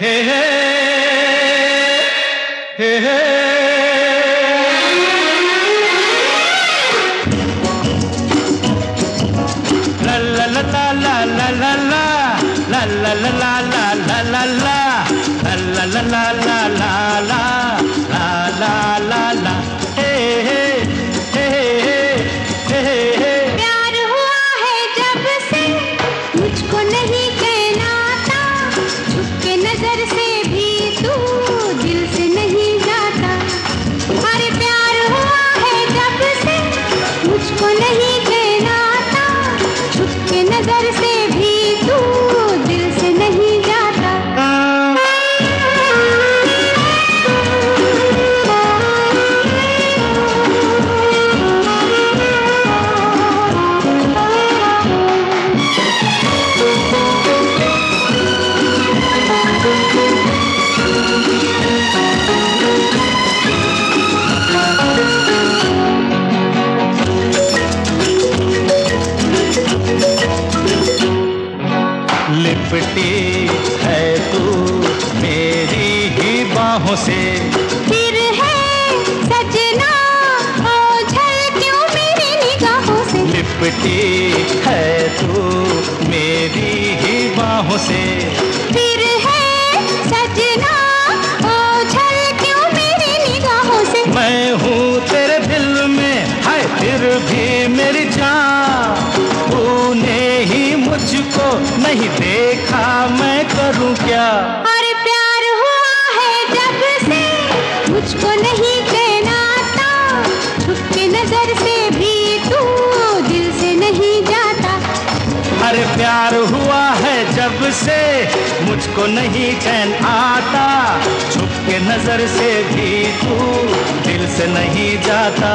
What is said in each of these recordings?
हे हे हे हे la la la la la la la la la la la ला बाहों से। फिर है सजना ओझल क्यों मेरी निगाहों से? लिपटी है तू मेरी ही बाहों से। फिर है सजना ओझल क्यों मेरी निगाहों से? मैं हूँ तेरे दिल में है फिर भी मेरी जान। तूने ही मुझको नहीं देखा मैं करूँ क्या? अरे तू दिल से नहीं जाता। अरे प्यार हुआ है जब से मुझको नहीं चैन आता। छुप के नज़र से भी तू दिल से नहीं जाता।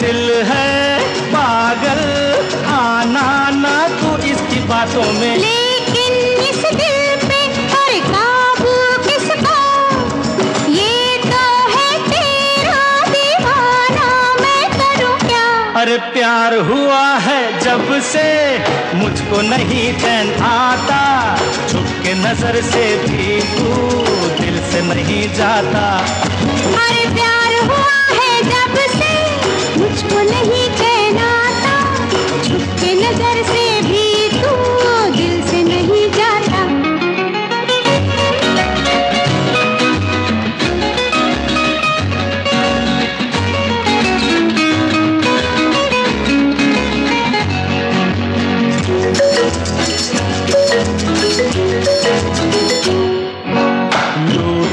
दिल है पागल आना ना तू इसकी बातों में। लेकिन इस दिल पे और काबू किसका? ये तो है तेरा दीवाना मैं करूँ क्या? अरे प्यार हुआ है जब से मुझको नहीं चैन आता छुप के नज़र से भी तू दिल से नहीं जाता। अरे प्यार हुआ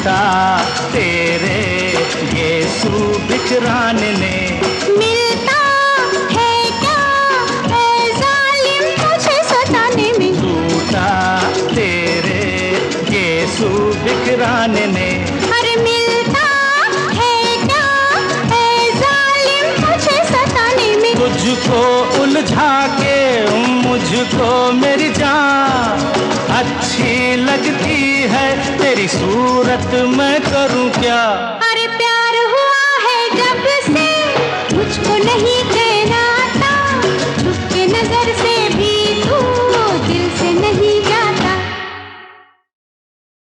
लूटा तेरे यीशु बिकरान ने। मिलता है क्या? ऐ जालिम मुझे सताने में। लूटा तेरे यीशु बिकरान ने। अरे मिलता है क्या? ऐ जालिम मुझे सताने में। तुझको उलझा के मुझको मेरी जान। सूरत मैं करूँ क्या?